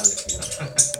なんですけど